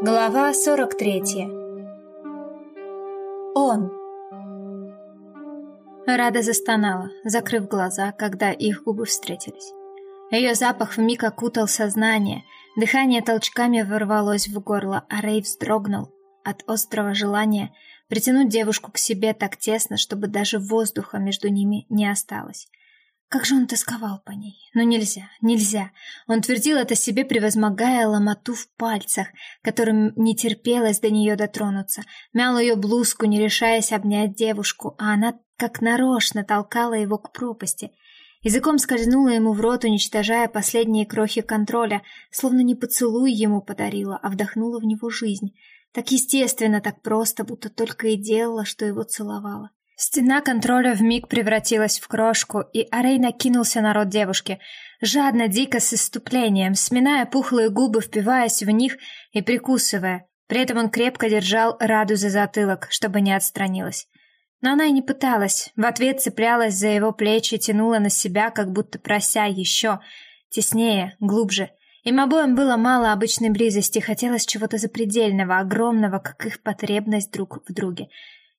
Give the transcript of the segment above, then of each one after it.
Глава 43 Он Рада застонала, закрыв глаза, когда их губы встретились. Ее запах вмиг окутал сознание, дыхание толчками ворвалось в горло, а Рэй вздрогнул от острого желания притянуть девушку к себе так тесно, чтобы даже воздуха между ними не осталось. Как же он тосковал по ней. Но нельзя, нельзя. Он твердил это себе, превозмогая ломоту в пальцах, которым не терпелось до нее дотронуться. Мял ее блузку, не решаясь обнять девушку, а она как нарочно толкала его к пропасти. Языком скользнула ему в рот, уничтожая последние крохи контроля, словно не поцелуй ему подарила, а вдохнула в него жизнь. Так естественно, так просто, будто только и делала, что его целовала. Стена контроля вмиг превратилась в крошку, и Арей накинулся на рот девушки, жадно, дико, с иступлением, сминая пухлые губы, впиваясь в них и прикусывая. При этом он крепко держал Раду за затылок, чтобы не отстранилась. Но она и не пыталась, в ответ цеплялась за его плечи, тянула на себя, как будто прося еще, теснее, глубже. Им обоим было мало обычной близости, хотелось чего-то запредельного, огромного, как их потребность друг в друге.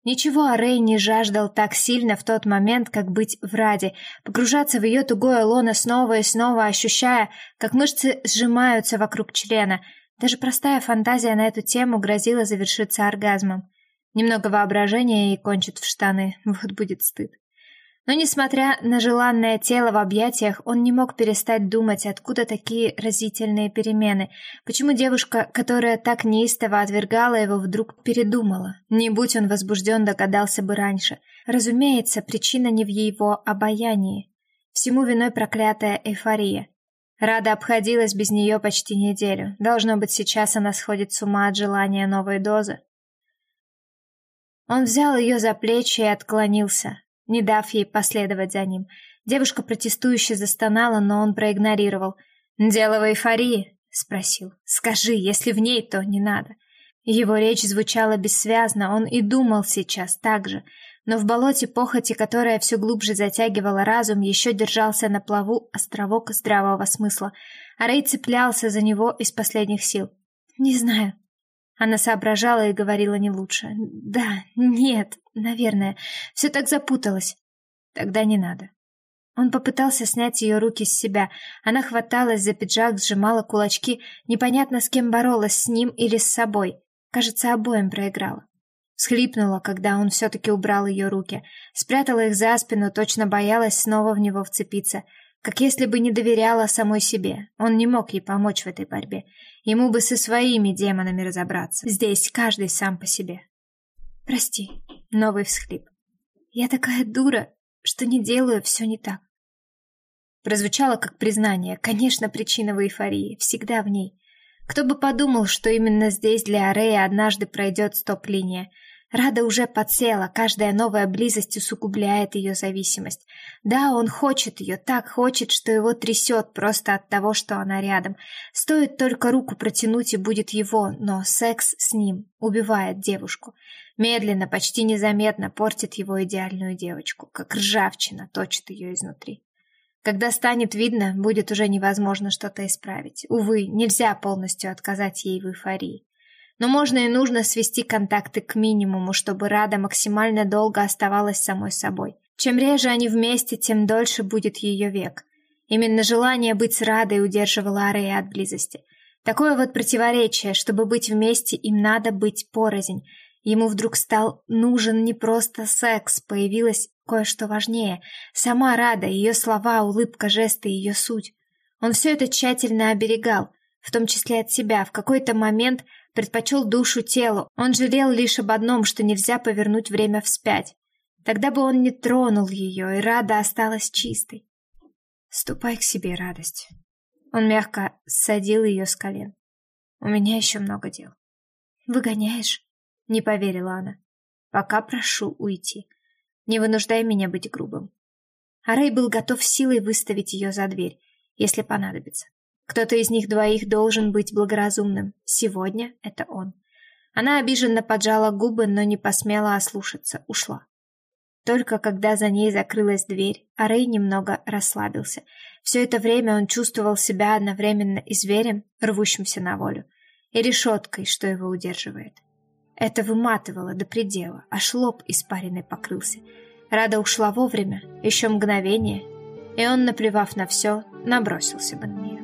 Ничего Арей не жаждал так сильно в тот момент, как быть в Раде, погружаться в ее тугое лоно снова и снова, ощущая, как мышцы сжимаются вокруг члена. Даже простая фантазия на эту тему грозила завершиться оргазмом. Немного воображения и кончит в штаны, вот будет стыд. Но несмотря на желанное тело в объятиях, он не мог перестать думать, откуда такие разительные перемены. Почему девушка, которая так неистово отвергала его, вдруг передумала? Не будь он возбужден, догадался бы раньше. Разумеется, причина не в его обаянии. Всему виной проклятая эйфория. Рада обходилась без нее почти неделю. Должно быть, сейчас она сходит с ума от желания новой дозы. Он взял ее за плечи и отклонился не дав ей последовать за ним. Девушка протестующе застонала, но он проигнорировал. «Дело в эйфории?» — спросил. «Скажи, если в ней, то не надо». Его речь звучала бессвязно, он и думал сейчас так же, но в болоте похоти, которая все глубже затягивала разум, еще держался на плаву островок здравого смысла, а Рэй цеплялся за него из последних сил. «Не знаю». Она соображала и говорила не лучше. «Да, нет, Наверное, все так запуталось. Тогда не надо. Он попытался снять ее руки с себя. Она хваталась за пиджак, сжимала кулачки, непонятно с кем боролась, с ним или с собой. Кажется, обоим проиграла. Схлипнула, когда он все-таки убрал ее руки. Спрятала их за спину, точно боялась снова в него вцепиться. Как если бы не доверяла самой себе. Он не мог ей помочь в этой борьбе. Ему бы со своими демонами разобраться. Здесь каждый сам по себе. Прости. Новый всхлип. Я такая дура, что не делаю все не так. Прозвучало как признание. Конечно, причина в эйфории, всегда в ней. Кто бы подумал, что именно здесь для Арея однажды пройдет стоп-линия. Рада уже подсела, каждая новая близость усугубляет ее зависимость. Да, он хочет ее, так хочет, что его трясет просто от того, что она рядом. Стоит только руку протянуть, и будет его, но секс с ним убивает девушку. Медленно, почти незаметно портит его идеальную девочку, как ржавчина точит ее изнутри. Когда станет видно, будет уже невозможно что-то исправить. Увы, нельзя полностью отказать ей в эйфории. Но можно и нужно свести контакты к минимуму, чтобы Рада максимально долго оставалась самой собой. Чем реже они вместе, тем дольше будет ее век. Именно желание быть с Радой удерживало Арея от близости. Такое вот противоречие, чтобы быть вместе, им надо быть порознь. Ему вдруг стал нужен не просто секс, появилось кое-что важнее. Сама Рада, ее слова, улыбка, жесты, ее суть. Он все это тщательно оберегал, в том числе от себя. В какой-то момент предпочел душу телу. Он жалел лишь об одном, что нельзя повернуть время вспять. Тогда бы он не тронул ее, и Рада осталась чистой. «Ступай к себе, радость». Он мягко ссадил ее с колен. «У меня еще много дел». «Выгоняешь?» — не поверила она. «Пока прошу уйти. Не вынуждай меня быть грубым». А был готов силой выставить ее за дверь, если понадобится. Кто-то из них двоих должен быть благоразумным. Сегодня это он. Она обиженно поджала губы, но не посмела ослушаться, ушла. Только когда за ней закрылась дверь, Арей немного расслабился. Все это время он чувствовал себя одновременно и зверем, рвущимся на волю, и решеткой, что его удерживает. Это выматывало до предела, аж лоб испаренный покрылся. Рада ушла вовремя, еще мгновение, и он, наплевав на все, набросился бы на нее.